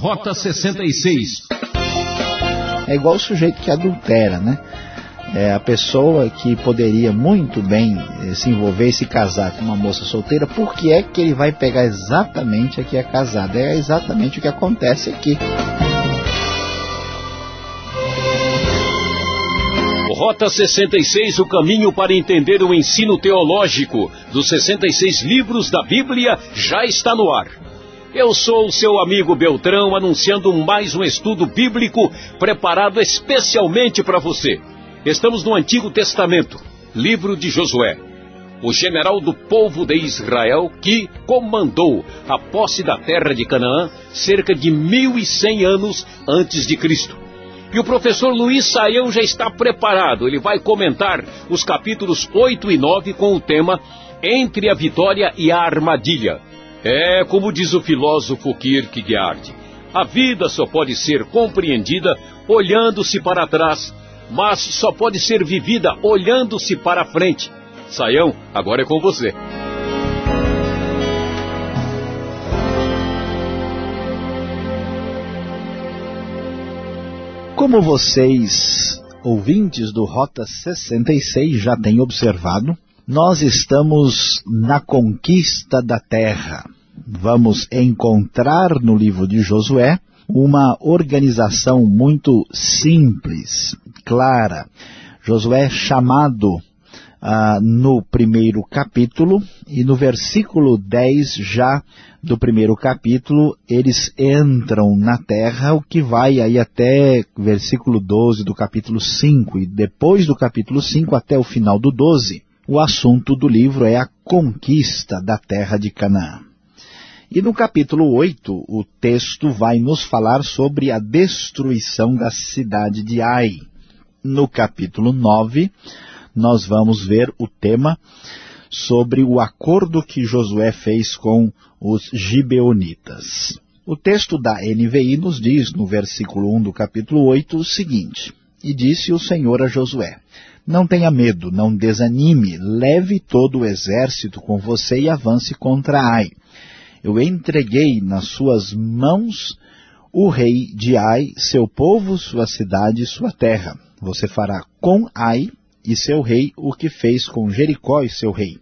Rota 66. É igual o sujeito que adultera, né? É a pessoa que poderia muito bem eh, se envolver e se casar com uma moça solteira, por que é que ele vai pegar exatamente a que é casada? É exatamente o que acontece aqui. Rota 66, o caminho para entender o ensino teológico dos 66 livros da Bíblia, já está no ar. Eu sou o seu amigo Beltrão, anunciando mais um estudo bíblico preparado especialmente para você. Estamos no Antigo Testamento, livro de Josué, o general do povo de Israel que comandou a posse da terra de Canaã cerca de 1100 anos antes de Cristo. E o professor Luiz Saião já está preparado. Ele vai comentar os capítulos 8 e 9 com o tema Entre a Vitória e a Armadilha. É como diz o filósofo Kierkegaard: a vida só pode ser compreendida olhando-se para trás, mas só pode ser vivida olhando-se para frente. Saião, agora é com você. Como vocês, ouvintes do Rota 66, já têm observado, nós estamos na conquista da terra. Vamos encontrar no livro de Josué uma organização muito simples, clara. Josué é chamado ah, no primeiro capítulo e no versículo 10 já do primeiro capítulo, eles entram na terra, o que vai aí até versículo 12 do capítulo 5, e depois do capítulo 5 até o final do 12, o assunto do livro é a conquista da terra de Canaã. E no capítulo 8, o texto vai nos falar sobre a destruição da cidade de Ai. No capítulo 9, nós vamos ver o tema sobre o acordo que Josué fez com os gibeonitas. O texto da NVI nos diz, no versículo 1 do capítulo 8, o seguinte, E disse o Senhor a Josué, não tenha medo, não desanime, leve todo o exército com você e avance contra Ai. Eu entreguei nas suas mãos o rei de Ai, seu povo, sua cidade e sua terra. Você fará com Ai e seu rei o que fez com Jericó e seu rei.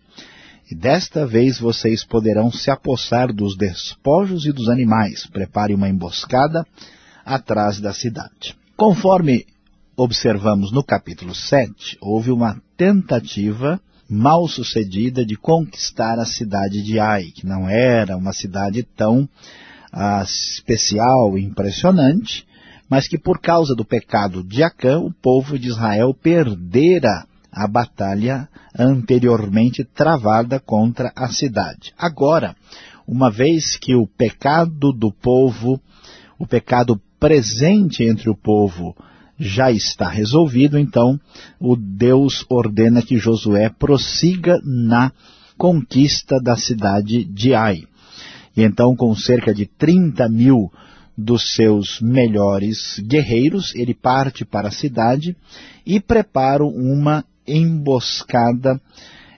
E desta vez vocês poderão se apossar dos despojos e dos animais. Prepare uma emboscada atrás da cidade. Conforme observamos no capítulo 7, houve uma tentativa mal sucedida de conquistar a cidade de Ai, que não era uma cidade tão ah, especial e impressionante, mas que por causa do pecado de Acã, o povo de Israel perdera a batalha anteriormente travada contra a cidade. Agora, uma vez que o pecado do povo, o pecado presente entre o povo, já está resolvido, então o Deus ordena que Josué prossiga na conquista da cidade de Ai. E então, com cerca de 30 mil dos seus melhores guerreiros, ele parte para a cidade e prepara uma emboscada,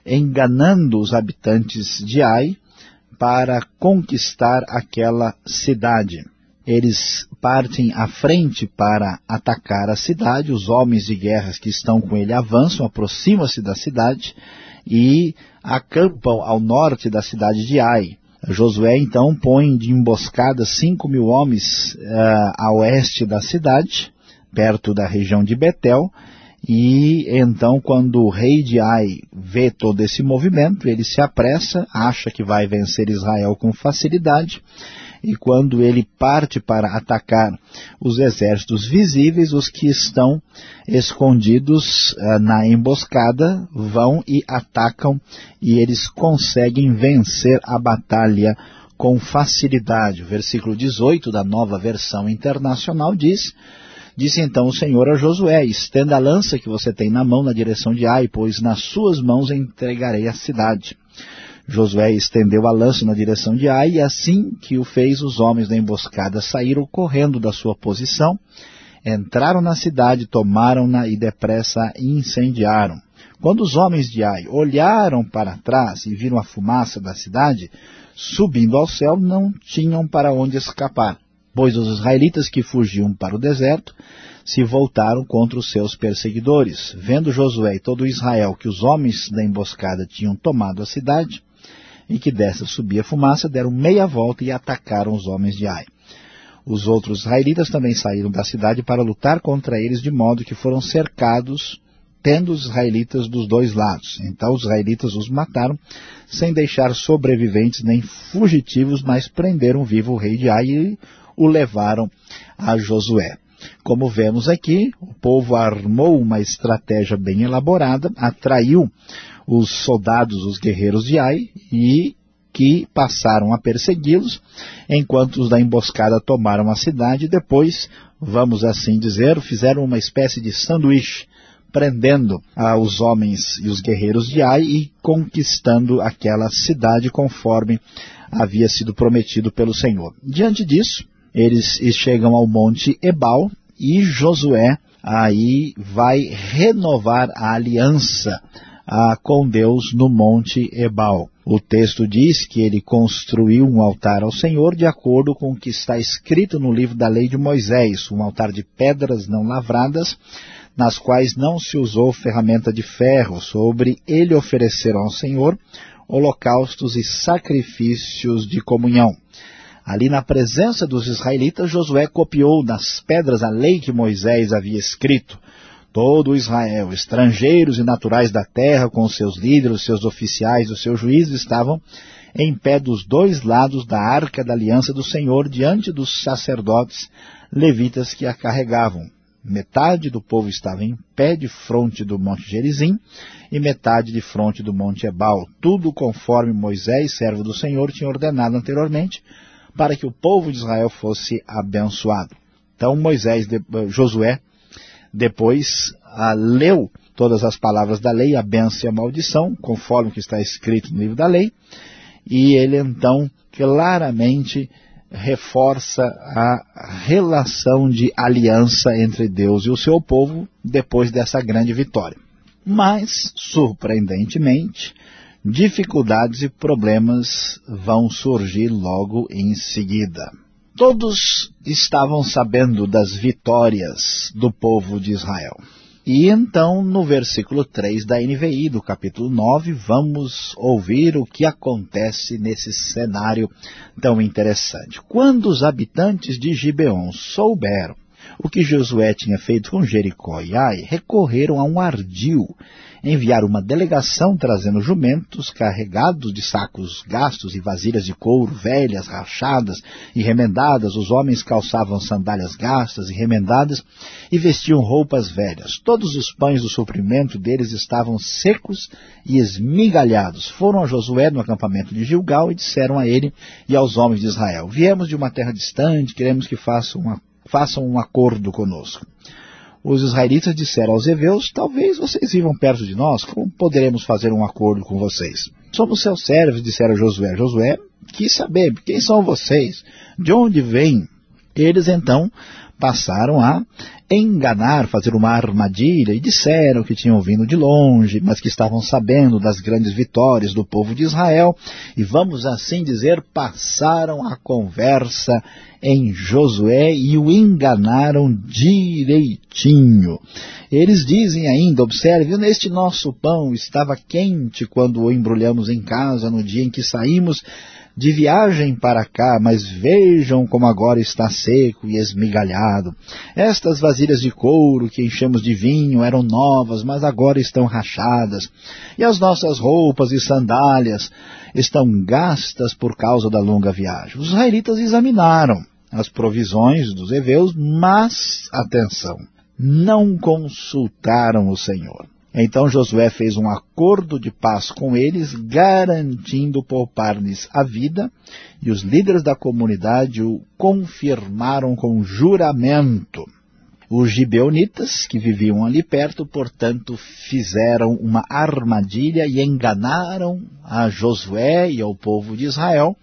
enganando os habitantes de Ai para conquistar aquela cidade eles partem à frente para atacar a cidade, os homens de guerras que estão com ele avançam, aproximam-se da cidade e acampam ao norte da cidade de Ai. Josué então põe de emboscada cinco mil homens uh, a oeste da cidade, perto da região de Betel, e então quando o rei de Ai vê todo esse movimento, ele se apressa, acha que vai vencer Israel com facilidade, e quando ele parte para atacar os exércitos visíveis, os que estão escondidos uh, na emboscada vão e atacam e eles conseguem vencer a batalha com facilidade. O versículo 18 da nova versão internacional diz... Disse então o Senhor a Josué, estenda a lança que você tem na mão na direção de Ai, pois nas suas mãos entregarei a cidade. Josué estendeu a lança na direção de Ai, e assim que o fez, os homens da emboscada saíram correndo da sua posição, entraram na cidade, tomaram-na e depressa a incendiaram. Quando os homens de Ai olharam para trás e viram a fumaça da cidade, subindo ao céu, não tinham para onde escapar. pois os israelitas que fugiam para o deserto se voltaram contra os seus perseguidores. Vendo Josué e todo Israel que os homens da emboscada tinham tomado a cidade e que dessa subia fumaça, deram meia volta e atacaram os homens de Ai. Os outros israelitas também saíram da cidade para lutar contra eles, de modo que foram cercados, tendo os israelitas dos dois lados. Então os israelitas os mataram, sem deixar sobreviventes nem fugitivos, mas prenderam vivo o rei de Ai e o levaram a Josué. Como vemos aqui, o povo armou uma estratégia bem elaborada, atraiu os soldados, os guerreiros de Ai, e que passaram a persegui-los, enquanto os da emboscada tomaram a cidade depois, vamos assim dizer, fizeram uma espécie de sanduíche, prendendo ah, os homens e os guerreiros de Ai e conquistando aquela cidade conforme havia sido prometido pelo Senhor. Diante disso, eles chegam ao monte Ebal e Josué aí vai renovar a aliança ah, com Deus no monte Ebal. O texto diz que ele construiu um altar ao Senhor de acordo com o que está escrito no livro da lei de Moisés, um altar de pedras não lavradas, nas quais não se usou ferramenta de ferro. Sobre ele ofereceram ao Senhor holocaustos e sacrifícios de comunhão. Ali na presença dos israelitas, Josué copiou nas pedras a lei que Moisés havia escrito. Todo Israel, estrangeiros e naturais da terra, com seus líderes, seus oficiais, os seus juízes, estavam em pé dos dois lados da arca da aliança do Senhor, diante dos sacerdotes levitas que a carregavam. Metade do povo estava em pé de fronte do monte Gerizim e metade de fronte do monte Ebal, tudo conforme Moisés, servo do Senhor, tinha ordenado anteriormente, para que o povo de Israel fosse abençoado. Então Moisés, de, Josué, depois leu todas as palavras da lei, a benção e a maldição, conforme o que está escrito no livro da lei, e ele então claramente reforça a relação de aliança entre Deus e o seu povo depois dessa grande vitória. Mas, surpreendentemente, dificuldades e problemas vão surgir logo em seguida. Todos estavam sabendo das vitórias do povo de Israel. E então, no versículo 3 da NVI, do capítulo 9, vamos ouvir o que acontece nesse cenário tão interessante. Quando os habitantes de Gibeon souberam o que Josué tinha feito com Jericó e Ai, recorreram a um ardil enviaram uma delegação trazendo jumentos carregados de sacos gastos e vasilhas de couro velhas, rachadas e remendadas. Os homens calçavam sandálias gastas e remendadas e vestiam roupas velhas. Todos os pães do suprimento deles estavam secos e esmigalhados. Foram a Josué no acampamento de Gilgal e disseram a ele e aos homens de Israel, viemos de uma terra distante, queremos que façam, façam um acordo conosco os israelitas disseram aos heveus, talvez vocês vivam perto de nós, como poderemos fazer um acordo com vocês? Somos seus servos, disseram Josué. Josué quis saber, quem são vocês? De onde vêm? Eles então passaram a enganar, fazer uma armadilha e disseram que tinham vindo de longe, mas que estavam sabendo das grandes vitórias do povo de Israel e vamos assim dizer, passaram a conversa em Josué e o enganaram direitinho. Eles dizem ainda, observe, neste nosso pão estava quente quando o embrulhamos em casa no dia em que saímos de viagem para cá, mas vejam como agora está seco e esmigalhado. Estas vasilhas de couro que enchemos de vinho eram novas, mas agora estão rachadas. E as nossas roupas e sandálias estão gastas por causa da longa viagem. Os israelitas examinaram as provisões dos heveus, mas, atenção, não consultaram o Senhor. Então Josué fez um acordo de paz com eles, garantindo poupar-lhes a vida, e os líderes da comunidade o confirmaram com juramento. Os gibeonitas, que viviam ali perto, portanto, fizeram uma armadilha e enganaram a Josué e ao povo de Israel,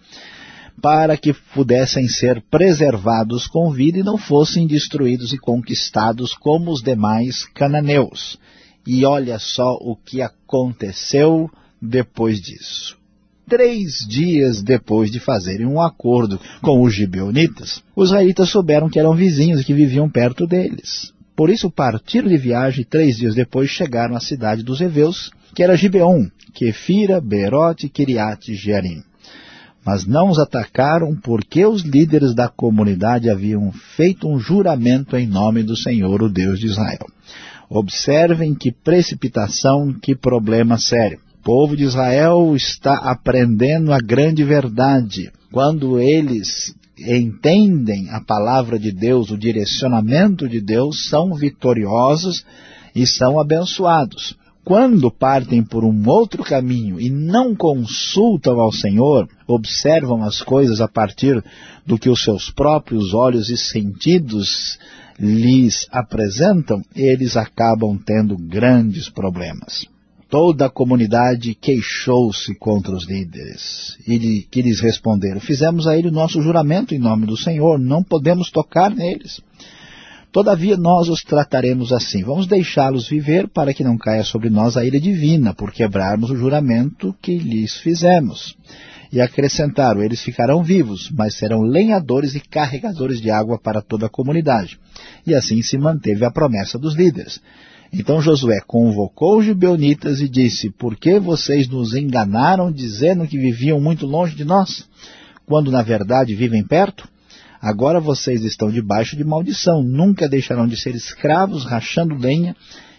para que pudessem ser preservados com vida e não fossem destruídos e conquistados como os demais cananeus. E olha só o que aconteceu depois disso. três dias depois de fazerem um acordo com os gibeonitas, os israelitas souberam que eram vizinhos e que viviam perto deles. Por isso partiram de viagem e três dias depois chegaram à cidade dos Eveus, que era Gibeon, Kefira, Berote e Kiriat Jearim. Mas não os atacaram porque os líderes da comunidade haviam feito um juramento em nome do Senhor, o Deus de Israel. Observem que precipitação, que problema sério. O povo de Israel está aprendendo a grande verdade. Quando eles entendem a palavra de Deus, o direcionamento de Deus, são vitoriosos e são abençoados. Quando partem por um outro caminho e não consultam ao Senhor, observam as coisas a partir do que os seus próprios olhos e sentidos lhes apresentam, eles acabam tendo grandes problemas. Toda a comunidade queixou-se contra os líderes, e que lhes responderam, fizemos a ele o nosso juramento em nome do Senhor, não podemos tocar neles. Todavia nós os trataremos assim, vamos deixá-los viver para que não caia sobre nós a ira divina, por quebrarmos o juramento que lhes fizemos. E acrescentaram, eles ficarão vivos, mas serão lenhadores e carregadores de água para toda a comunidade. E assim se manteve a promessa dos líderes. Então Josué convocou os gibeonitas e disse, por que vocês nos enganaram dizendo que viviam muito longe de nós, quando na verdade vivem perto? Agora vocês estão debaixo de maldição, nunca deixarão de ser escravos, rachando lenha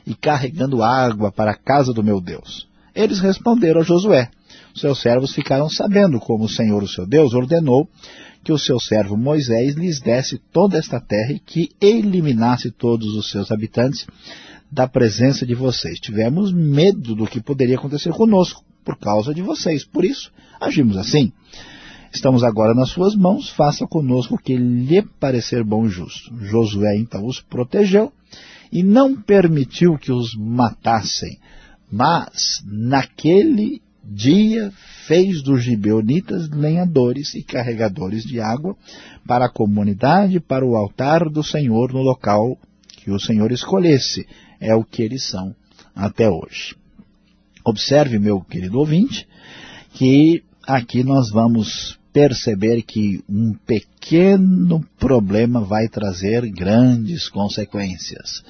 e carregando água para a casa do meu Deus. Eles responderam a Josué, seus servos ficaram sabendo como o Senhor, o seu Deus, ordenou que o seu servo Moisés lhes desse toda esta terra e que eliminasse todos os seus habitantes da presença de vocês. Tivemos medo do que poderia acontecer conosco por causa de vocês. Por isso, agimos assim. Estamos agora nas suas mãos, faça conosco o que lhe parecer bom e justo. Josué então os protegeu e não permitiu que os matassem, mas naquele dia fez dos gibeonitas lenhadores e carregadores de água para a comunidade, para o altar do Senhor no local que o Senhor escolhesse é o que eles são até hoje. Observe, meu querido ouvinte, que aqui nós vamos perceber que um pequeno problema vai trazer grandes consequências.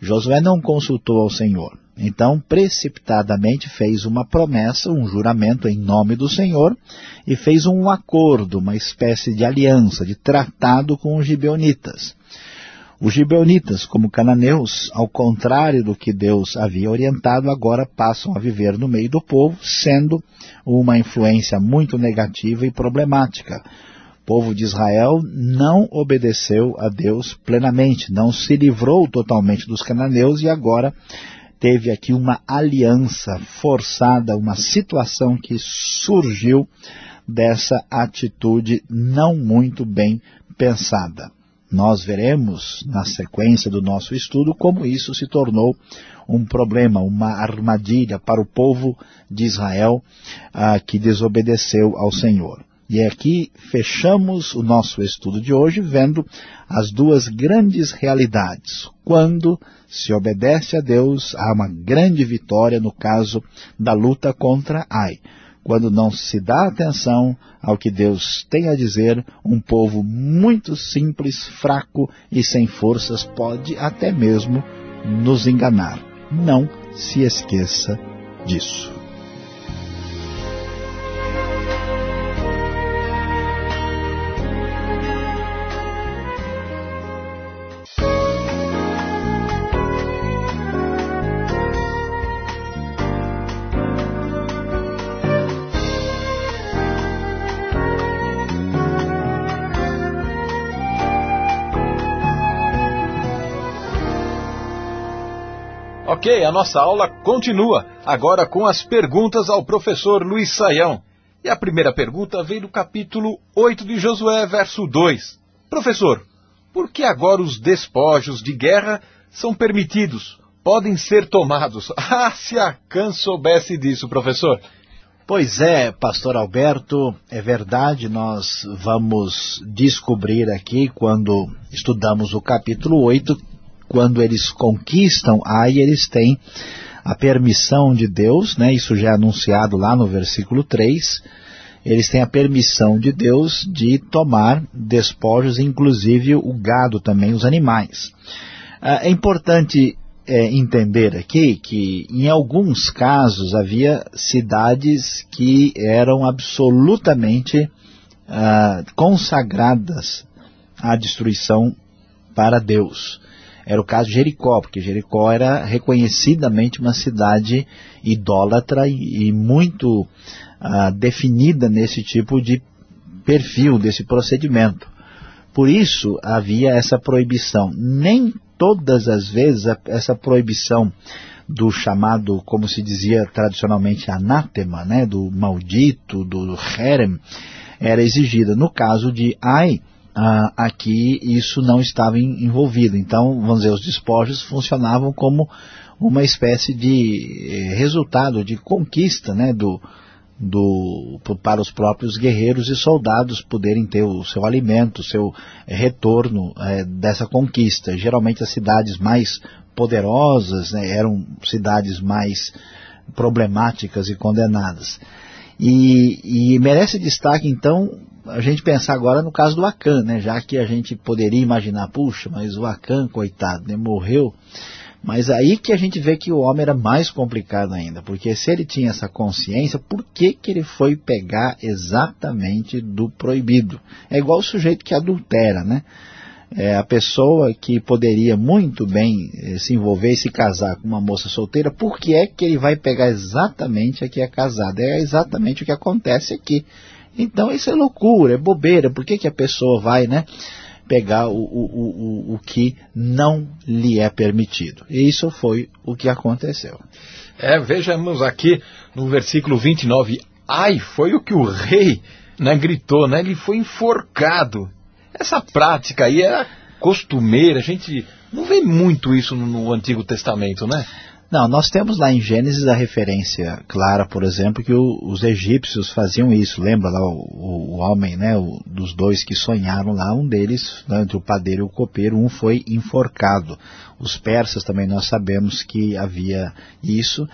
Josué não consultou ao Senhor. Então, precipitadamente fez uma promessa, um juramento em nome do Senhor e fez um acordo, uma espécie de aliança, de tratado com os gibeonitas. Os gibeonitas, como cananeus, ao contrário do que Deus havia orientado, agora passam a viver no meio do povo, sendo uma influência muito negativa e problemática. O povo de Israel não obedeceu a Deus plenamente, não se livrou totalmente dos cananeus e agora teve aqui uma aliança forçada, uma situação que surgiu dessa atitude não muito bem pensada. Nós veremos na sequência do nosso estudo como isso se tornou um problema, uma armadilha para o povo de Israel ah, que desobedeceu ao Senhor. E aqui fechamos o nosso estudo de hoje vendo as duas grandes realidades. Quando se obedece a Deus, há uma grande vitória no caso da luta contra Ai quando não se dá atenção ao que Deus tem a dizer, um povo muito simples, fraco e sem forças pode até mesmo nos enganar. Não se esqueça disso. Ok, a nossa aula continua, agora com as perguntas ao professor Luiz Saião. E a primeira pergunta vem do capítulo 8 de Josué, verso 2. Professor, por que agora os despojos de guerra são permitidos? Podem ser tomados. Ah, se a Can soubesse disso, professor. Pois é, pastor Alberto, é verdade, nós vamos descobrir aqui, quando estudamos o capítulo 8, quando eles conquistam, aí eles têm a permissão de Deus, né, isso já é anunciado lá no versículo 3, eles têm a permissão de Deus de tomar despojos, inclusive o gado também, os animais. Ah, é importante é, entender aqui que em alguns casos havia cidades que eram absolutamente ah, consagradas à destruição para Deus. Era o caso de Jericó, porque Jericó era reconhecidamente uma cidade idólatra e, e muito ah, definida nesse tipo de perfil, desse procedimento. Por isso havia essa proibição. Nem todas as vezes essa proibição do chamado, como se dizia tradicionalmente, anátema, né, do maldito, do herem, era exigida. No caso de Ai, ah, aqui isso não estava envolvido. Então, vamos dizer, os despojos funcionavam como uma espécie de eh, resultado de conquista né, do, do, para os próprios guerreiros e soldados poderem ter o seu alimento, o seu eh, retorno é, dessa conquista. Geralmente as cidades mais poderosas né, eram cidades mais problemáticas e condenadas. E, e, merece destaque, então, a gente pensar agora no caso do Acan, né? já que a gente poderia imaginar, puxa, mas o Acan, coitado, né, morreu mas aí que a gente vê que o homem era mais complicado ainda, porque se ele tinha essa consciência, por que, que ele foi pegar exatamente do proibido? É igual o sujeito que adultera, né? É, a pessoa que poderia muito bem eh, se envolver e se casar com uma moça solteira, por que é que ele vai pegar exatamente a que é casada? É exatamente o que acontece aqui. Então isso é loucura, é bobeira, por que, que a pessoa vai, né? pegar o, o, o, o que não lhe é permitido. E isso foi o que aconteceu. É, vejamos aqui no versículo 29, ai, foi o que o rei né, gritou, né, ele foi enforcado. Essa prática aí era costumeira, a gente não vê muito isso no, no Antigo Testamento, né? Não, nós temos lá em Gênesis a referência clara, por exemplo, que o, os egípcios faziam isso. Lembra lá o, o homem, né, o, dos dois que sonharam lá, um deles, né, entre o padeiro e o copeiro, um foi enforcado. Os persas também nós sabemos que havia isso.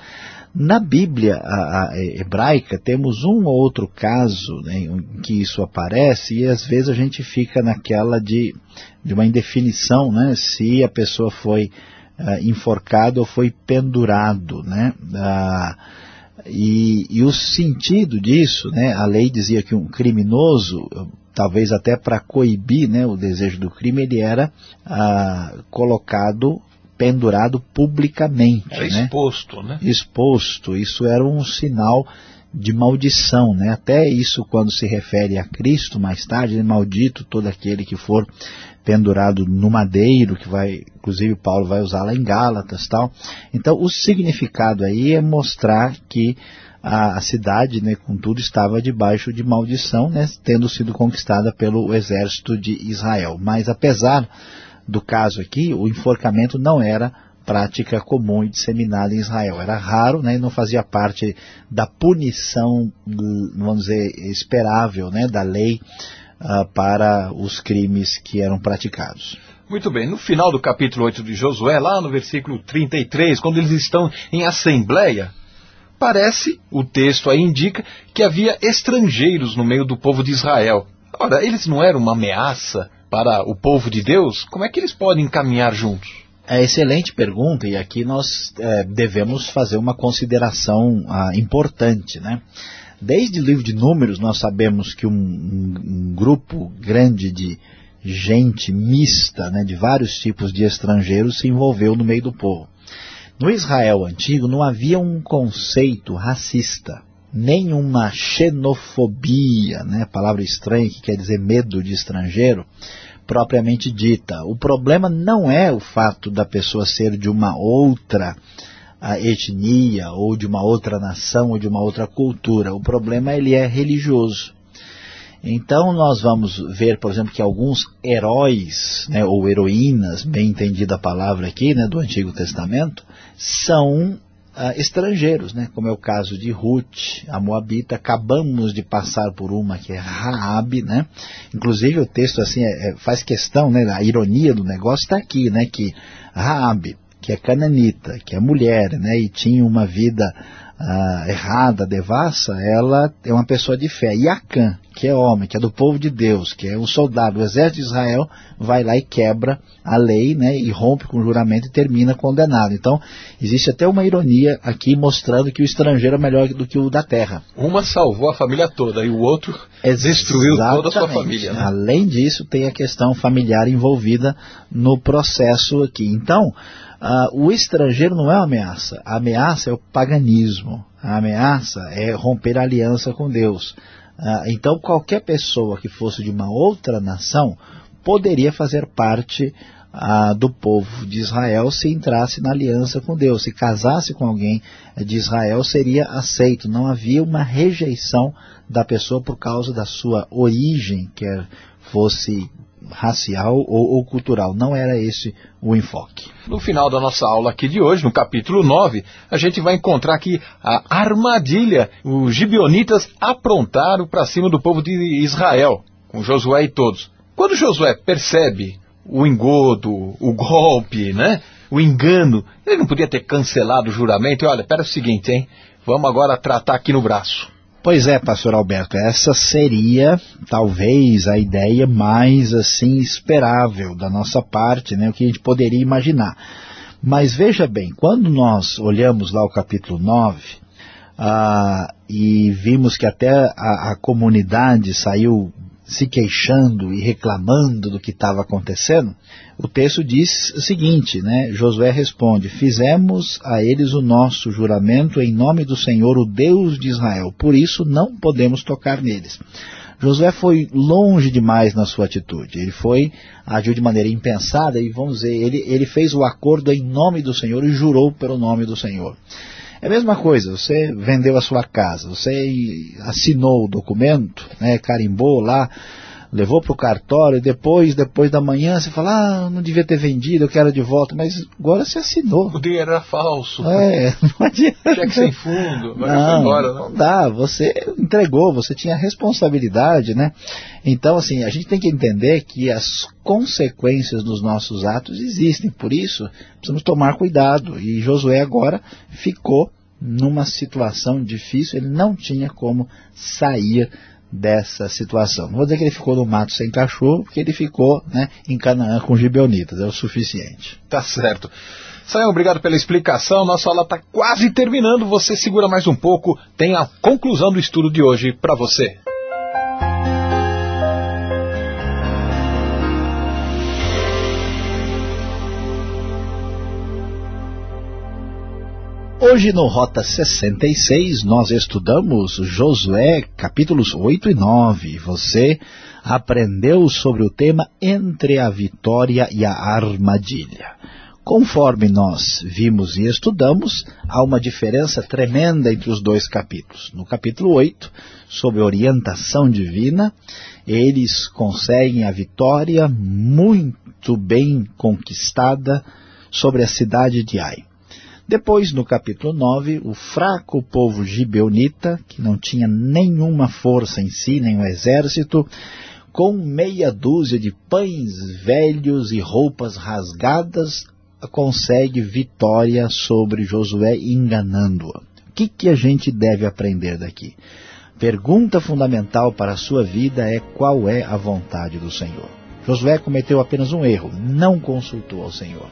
Na Bíblia a, a hebraica temos um ou outro caso né, em que isso aparece e às vezes a gente fica naquela de, de uma indefinição, né, se a pessoa foi uh, enforcado ou foi pendurado, né? Uh, e, e, o sentido disso, né? A lei dizia que um criminoso, talvez até para coibir né, o desejo do crime, ele era uh, colocado pendurado publicamente. Era né? exposto, né? Exposto. Isso era um sinal de maldição, né? Até isso quando se refere a Cristo mais tarde, é maldito todo aquele que for pendurado no madeiro, que vai, inclusive Paulo vai usar lá em Gálatas tal. Então o significado aí é mostrar que a, a cidade, né, contudo, estava debaixo de maldição, né, tendo sido conquistada pelo exército de Israel. Mas apesar do caso aqui, o enforcamento não era prática comum e disseminada em Israel. Era raro né, e não fazia parte da punição, vamos dizer, esperável né, da lei uh, para os crimes que eram praticados. Muito bem, no final do capítulo 8 de Josué, lá no versículo 33, quando eles estão em assembleia, parece, o texto aí indica, que havia estrangeiros no meio do povo de Israel. Ora, eles não eram uma ameaça para o povo de Deus? Como é que eles podem caminhar juntos? É excelente pergunta e aqui nós é, devemos fazer uma consideração ah, importante, né? Desde o livro de Números nós sabemos que um, um, um grupo grande de gente mista, né, de vários tipos de estrangeiros se envolveu no meio do povo. No Israel antigo não havia um conceito racista, nem uma xenofobia, né, palavra estranha que quer dizer medo de estrangeiro, propriamente dita. O problema não é o fato da pessoa ser de uma outra etnia, ou de uma outra nação, ou de uma outra cultura. O problema ele é religioso. Então nós vamos ver, por exemplo, que alguns heróis, né, ou heroínas, bem entendida a palavra aqui, né, do Antigo Testamento, são Uh, estrangeiros, né? como é o caso de Ruth, a Moabita, acabamos de passar por uma que é Raab, né? inclusive o texto assim é, é, faz questão, né? a ironia do negócio está aqui, né? que Raab, que é cananita, que é mulher, né, e tinha uma vida ah, errada, devassa, ela é uma pessoa de fé. E Acã, que é homem, que é do povo de Deus, que é um soldado do exército de Israel, vai lá e quebra a lei, né, e rompe com o juramento e termina condenado. Então, existe até uma ironia aqui mostrando que o estrangeiro é melhor do que o da terra. Uma salvou a família toda e o outro Exatamente. destruiu toda a sua família. Né? Além disso, tem a questão familiar envolvida no processo aqui. Então, Uh, o estrangeiro não é uma ameaça. A ameaça é o paganismo. A ameaça é romper a aliança com Deus. Uh, então, qualquer pessoa que fosse de uma outra nação poderia fazer parte uh, do povo de Israel se entrasse na aliança com Deus. Se casasse com alguém de Israel, seria aceito. Não havia uma rejeição da pessoa por causa da sua origem, quer fosse racial ou, ou, cultural. Não era esse o enfoque. No final da nossa aula aqui de hoje, no capítulo 9, a gente vai encontrar aqui a armadilha. Os gibionitas aprontaram para cima do povo de Israel, com Josué e todos. Quando Josué percebe o engodo, o golpe, né? o engano, ele não podia ter cancelado o juramento e olha, espera o seguinte, hein? Vamos agora tratar aqui no braço. Pois é, pastor Alberto, essa seria talvez a ideia mais assim esperável da nossa parte, né, o que a gente poderia imaginar. Mas veja bem, quando nós olhamos lá o capítulo 9, ah, e vimos que até a, a comunidade saiu se queixando e reclamando do que estava acontecendo, o texto diz o seguinte, né? Josué responde, fizemos a eles o nosso juramento em nome do Senhor, o Deus de Israel, por isso não podemos tocar neles. Josué foi longe demais na sua atitude, ele foi, agiu de maneira impensada e vamos dizer, ele, ele fez o acordo em nome do Senhor e jurou pelo nome do Senhor. É a mesma coisa, você vendeu a sua casa, você assinou o documento, né, carimbou lá, levou para o cartório, depois, depois da manhã, você fala, ah, não devia ter vendido, eu quero de volta, mas agora você assinou. O dinheiro era falso. É, não adianta. Cheque sem fundo, não, embora, não. não dá, você entregou, você tinha responsabilidade, né? Então, assim, a gente tem que entender que as consequências dos nossos atos existem, por isso precisamos tomar cuidado, e Josué agora ficou numa situação difícil, ele não tinha como sair dessa situação. Não vou dizer que ele ficou no mato sem cachorro, porque ele ficou né, em Canaã com gibeonitas, é o suficiente. Tá certo. Sayão, obrigado pela explicação. Nossa aula está quase terminando. Você segura mais um pouco. Tem a conclusão do estudo de hoje para você. Hoje no Rota 66 nós estudamos Josué capítulos 8 e 9. Você aprendeu sobre o tema entre a vitória e a armadilha. Conforme nós vimos e estudamos, há uma diferença tremenda entre os dois capítulos. No capítulo 8, sobre orientação divina, eles conseguem a vitória muito bem conquistada sobre a cidade de Ai. Depois, no capítulo 9, o fraco povo gibeonita, que não tinha nenhuma força em si, nem um exército, com meia dúzia de pães velhos e roupas rasgadas, consegue vitória sobre Josué enganando-o. O que, que a gente deve aprender daqui? Pergunta fundamental para a sua vida é qual é a vontade do Senhor. Josué cometeu apenas um erro, não consultou ao Senhor.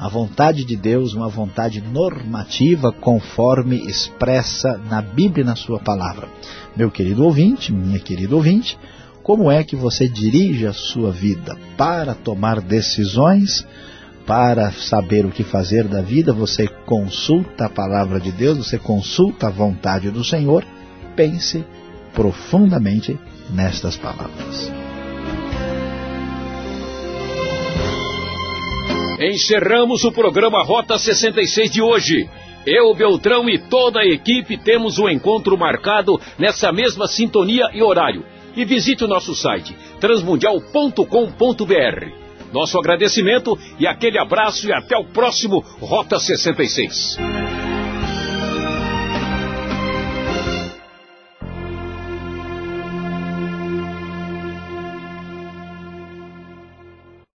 A vontade de Deus, uma vontade normativa conforme expressa na Bíblia e na sua palavra. Meu querido ouvinte, minha querida ouvinte, como é que você dirige a sua vida para tomar decisões, para saber o que fazer da vida? Você consulta a palavra de Deus, você consulta a vontade do Senhor? Pense profundamente nestas palavras. Encerramos o programa Rota 66 de hoje. Eu, Beltrão e toda a equipe temos um encontro marcado nessa mesma sintonia e horário. E visite o nosso site transmundial.com.br. Nosso agradecimento e aquele abraço e até o próximo Rota 66.